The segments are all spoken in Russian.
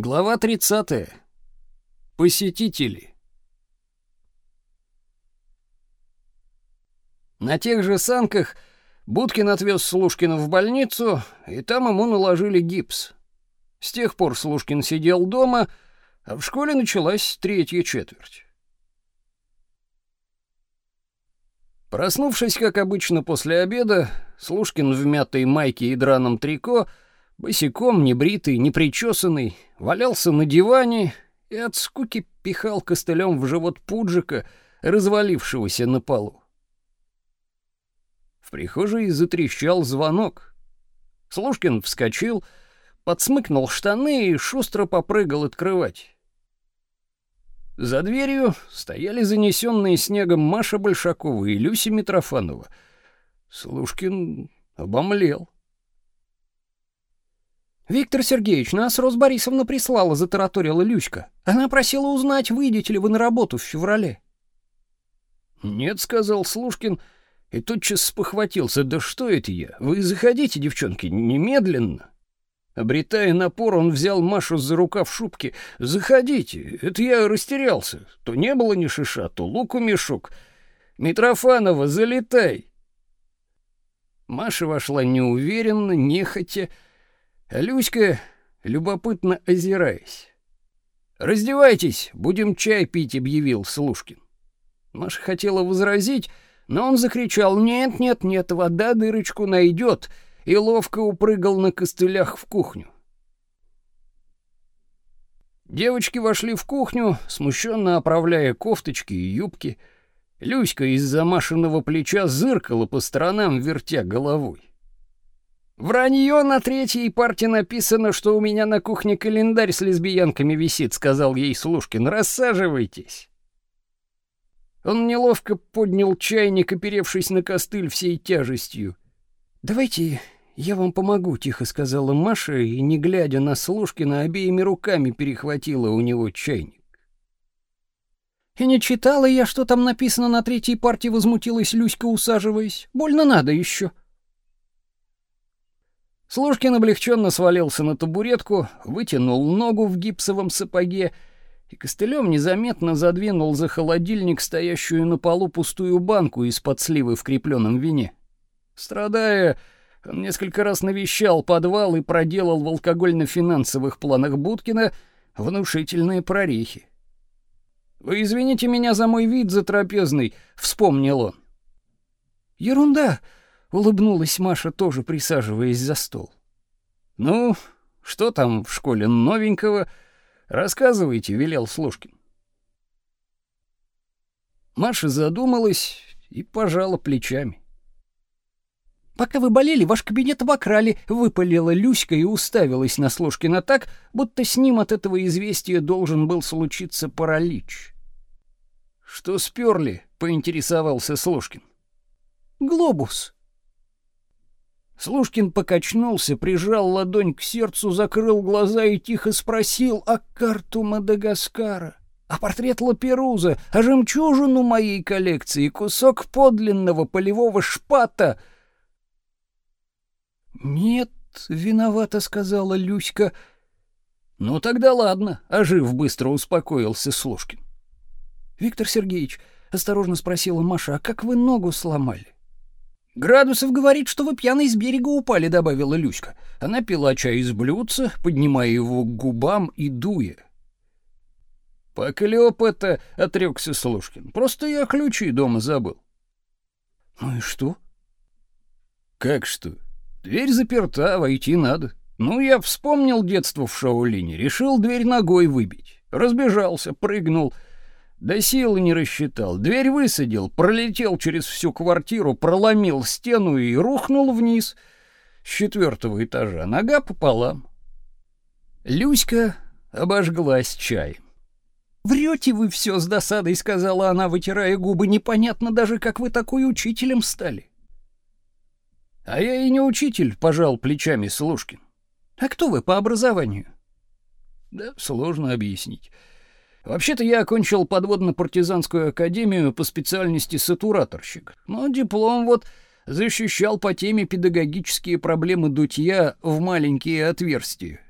Глава 30. Посетители. На тех же санках Будкин отвез Слушкина в больницу, и там ему наложили гипс. С тех пор Слушкин сидел дома, а в школе началась третья четверть. Проснувшись, как обычно, после обеда, Слушкин в мятой майке и драном трико — Босиком, небритый, непричесанный, валялся на диване и от скуки пихал костылем в живот пуджика, развалившегося на полу. В прихожей затрещал звонок. Слушкин вскочил, подсмыкнул штаны и шустро попрыгал открывать. За дверью стояли занесенные снегом Маша Большакова и Люся Митрофанова. Слушкин обомлел. «Виктор Сергеевич, нас Рос Борисовна прислала», — затараторила Люська. «Она просила узнать, выйдете ли вы на работу в феврале». «Нет», — сказал Слушкин, и тотчас спохватился. «Да что это я? Вы заходите, девчонки, немедленно». Обретая напор, он взял Машу за рукав шубки. «Заходите, это я растерялся. То не было ни шиша, то луку мешок. Митрофанова, залетай!» Маша вошла неуверенно, нехотя, Люська, любопытно озираясь. «Раздевайтесь, будем чай пить», — объявил Слушкин. Маша хотела возразить, но он закричал «Нет, нет, нет, вода дырочку найдет», и ловко упрыгал на костылях в кухню. Девочки вошли в кухню, смущенно оправляя кофточки и юбки. Люська из-за Машиного плеча зыркала по сторонам, вертя головой. «Вранье на третьей парте написано, что у меня на кухне календарь с лесбиянками висит», — сказал ей Слушкин. «Рассаживайтесь». Он неловко поднял чайник, оперевшись на костыль всей тяжестью. «Давайте я вам помогу», — тихо сказала Маша, и, не глядя на Слушкина, обеими руками перехватила у него чайник. «И не читала я, что там написано на третьей парте», — возмутилась Люська, усаживаясь. «Больно надо еще». Служкин облегченно свалился на табуретку, вытянул ногу в гипсовом сапоге и костылем незаметно задвинул за холодильник стоящую на полу пустую банку из-под сливы в крепленном вине. Страдая, он несколько раз навещал подвал и проделал в алкогольно-финансовых планах Будкина внушительные прорехи. «Вы извините меня за мой вид затрапезный», — вспомнил он. «Ерунда», улыбнулась Маша, тоже присаживаясь за стол. Ну, что там в школе новенького? Рассказывайте, велел Слушкин. Маша задумалась и пожала плечами. Пока вы болели, ваш кабинет обокрали, выпалила Люська и уставилась на Слушкина так, будто с ним от этого известия должен был случиться паралич. Что сперли? поинтересовался Слушкин. Глобус, Слушкин покачнулся, прижал ладонь к сердцу, закрыл глаза и тихо спросил о карту Мадагаскара, а портрет Лаперуза, а жемчужину моей коллекции, кусок подлинного полевого шпата. «Нет, виновата», — сказала Люська. «Ну тогда ладно», — ожив быстро успокоился Слушкин. «Виктор Сергеевич», — осторожно спросила Маша, — «а как вы ногу сломали?» «Градусов говорит, что вы пьяный с берега упали», — добавила Люська. Она пила чай из блюдца, поднимая его к губам и дуя. «Поклёп это», — отрёкся Слушкин. «Просто я ключи дома забыл». «Ну и что?» «Как что? Дверь заперта, войти надо. Ну, я вспомнил детство в Шаолине, решил дверь ногой выбить. Разбежался, прыгнул». Да силы не рассчитал. Дверь высадил, пролетел через всю квартиру, проломил стену и рухнул вниз с четвертого этажа, нога пополам. Люська обожглась чаем. «Врете вы все с досадой», — сказала она, вытирая губы. «Непонятно даже, как вы такой учителем стали». «А я и не учитель», — пожал плечами Слушкин. «А кто вы по образованию?» «Да сложно объяснить». Вообще-то я окончил подводно-партизанскую академию по специальности сатураторщик. Но диплом вот защищал по теме педагогические проблемы дутья в маленькие отверстия.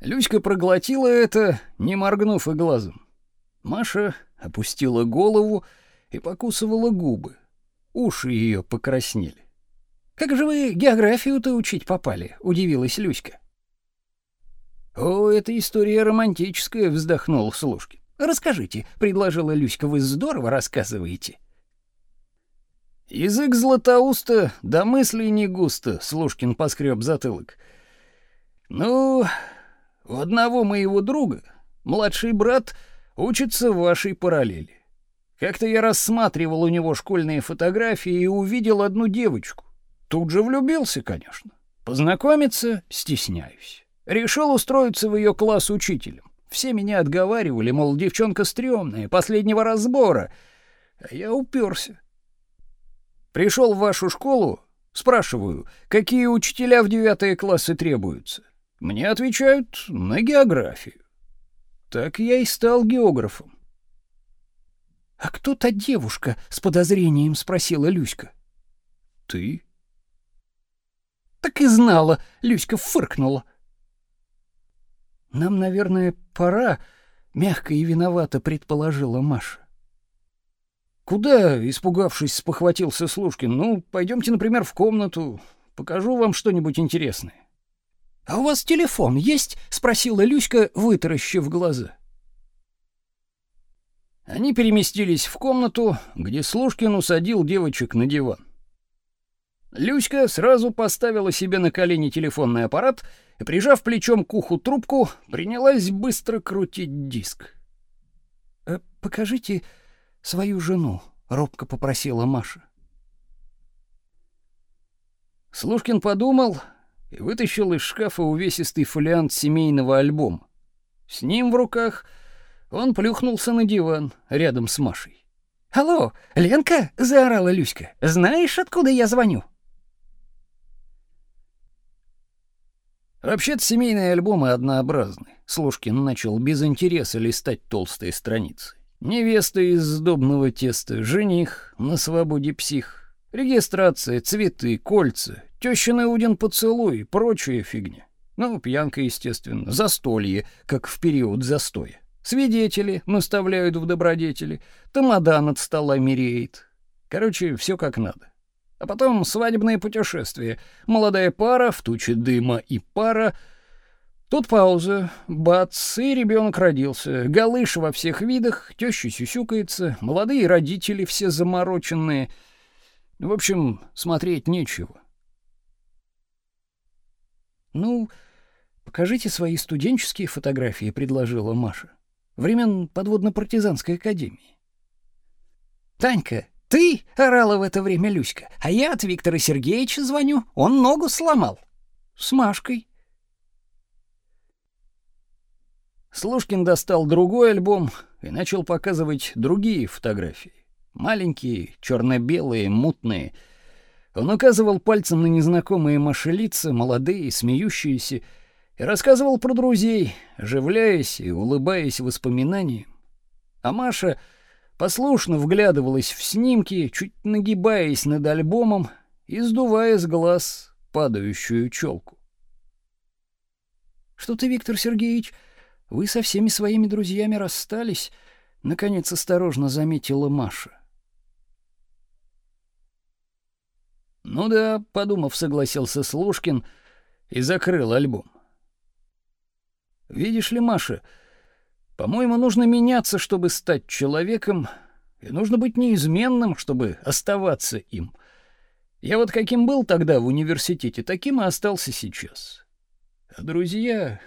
Люська проглотила это, не моргнув и глазом. Маша опустила голову и покусывала губы. Уши ее покраснели. «Как же вы географию-то учить попали?» — удивилась Люська. «О, эта история романтическая», — вздохнул Слушкин. «Расскажите», — предложила Люська, — «вы здорово рассказываете». «Язык златоуста, да мысли не густо», — Слушкин поскреб затылок. «Ну, у одного моего друга младший брат учится в вашей параллели. Как-то я рассматривал у него школьные фотографии и увидел одну девочку. Тут же влюбился, конечно. Познакомиться стесняюсь. Решил устроиться в ее класс учителем. Все меня отговаривали, мол, девчонка стрёмная, последнего разбора. А я уперся. Пришел в вашу школу, спрашиваю, какие учителя в девятые классы требуются. Мне отвечают на географию. Так я и стал географом. А кто та девушка? с подозрением спросила Люська. Ты? Так и знала, Люська фыркнула. Нам, наверное, пора, мягко и виновато предположила Маша. Куда, испугавшись, спохватился Слушкин. Ну, пойдемте, например, в комнату, покажу вам что-нибудь интересное. «А у вас телефон есть?» — спросила Люська, вытаращив глаза. Они переместились в комнату, где Слушкин усадил девочек на диван. Люська сразу поставила себе на колени телефонный аппарат и, прижав плечом к уху трубку, принялась быстро крутить диск. «Э, «Покажите свою жену», — робко попросила Маша. Слушкин подумал и вытащил из шкафа увесистый фолиант семейного альбома. С ним в руках он плюхнулся на диван рядом с Машей. «Алло, Ленка!» — заорала Люська. «Знаешь, откуда я звоню?» Вообще-то семейные альбомы однообразны. Слушкин начал без интереса листать толстые страницы. Невеста из сдобного теста, жених, на свободе псих, регистрация, цветы, кольца, Тещин Иудин поцелуй, прочая фигня. Ну, пьянка, естественно, застолье, как в период застоя. Свидетели наставляют в добродетели, тамада над столами реет. Короче, все как надо. А потом свадебное путешествие. Молодая пара, в туче дыма и пара. Тут пауза. Бац, и ребенок родился. Галыш во всех видах, теща сюсюкается, молодые родители все замороченные. В общем, смотреть нечего. «Ну, покажите свои студенческие фотографии», — предложила Маша. «Времен подводно-партизанской академии». «Танька, ты?» — орала в это время Люська. «А я от Виктора Сергеевича звоню. Он ногу сломал». «С Машкой». Слушкин достал другой альбом и начал показывать другие фотографии. Маленькие, черно-белые, мутные — он указывал пальцем на незнакомые Маше лица, молодые, смеющиеся, и рассказывал про друзей, оживляясь и улыбаясь воспоминаниям. А Маша послушно вглядывалась в снимки, чуть нагибаясь над альбомом и сдувая с глаз падающую челку. «Что-то, Виктор Сергеевич, вы со всеми своими друзьями расстались?» — наконец осторожно заметила Маша. Ну да, подумав, согласился Слушкин и закрыл альбом. Видишь ли, Маша, по-моему, нужно меняться, чтобы стать человеком, и нужно быть неизменным, чтобы оставаться им. Я вот каким был тогда в университете, таким и остался сейчас. А друзья...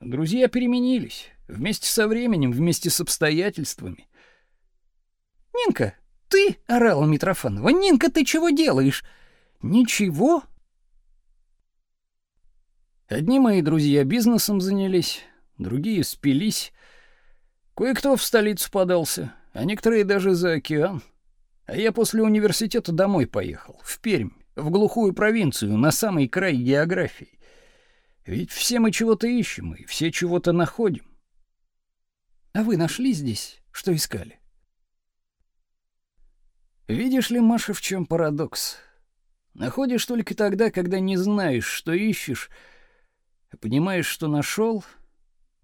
Друзья переменились. Вместе со временем, вместе с обстоятельствами. «Нинка, ты?» — орала Митрофанова. «Нинка, ты чего делаешь?» «Ничего». Одни мои друзья бизнесом занялись, другие спились. Кое-кто в столицу подался, а некоторые даже за океан. А я после университета домой поехал, в Пермь, в глухую провинцию, на самый край географии. Ведь все мы чего-то ищем, и все чего-то находим. А вы нашли здесь, что искали? Видишь ли, Маша, в чем парадокс? Находишь только тогда, когда не знаешь, что ищешь, А понимаешь, что нашел,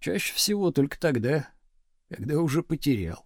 чаще всего только тогда, когда уже потерял.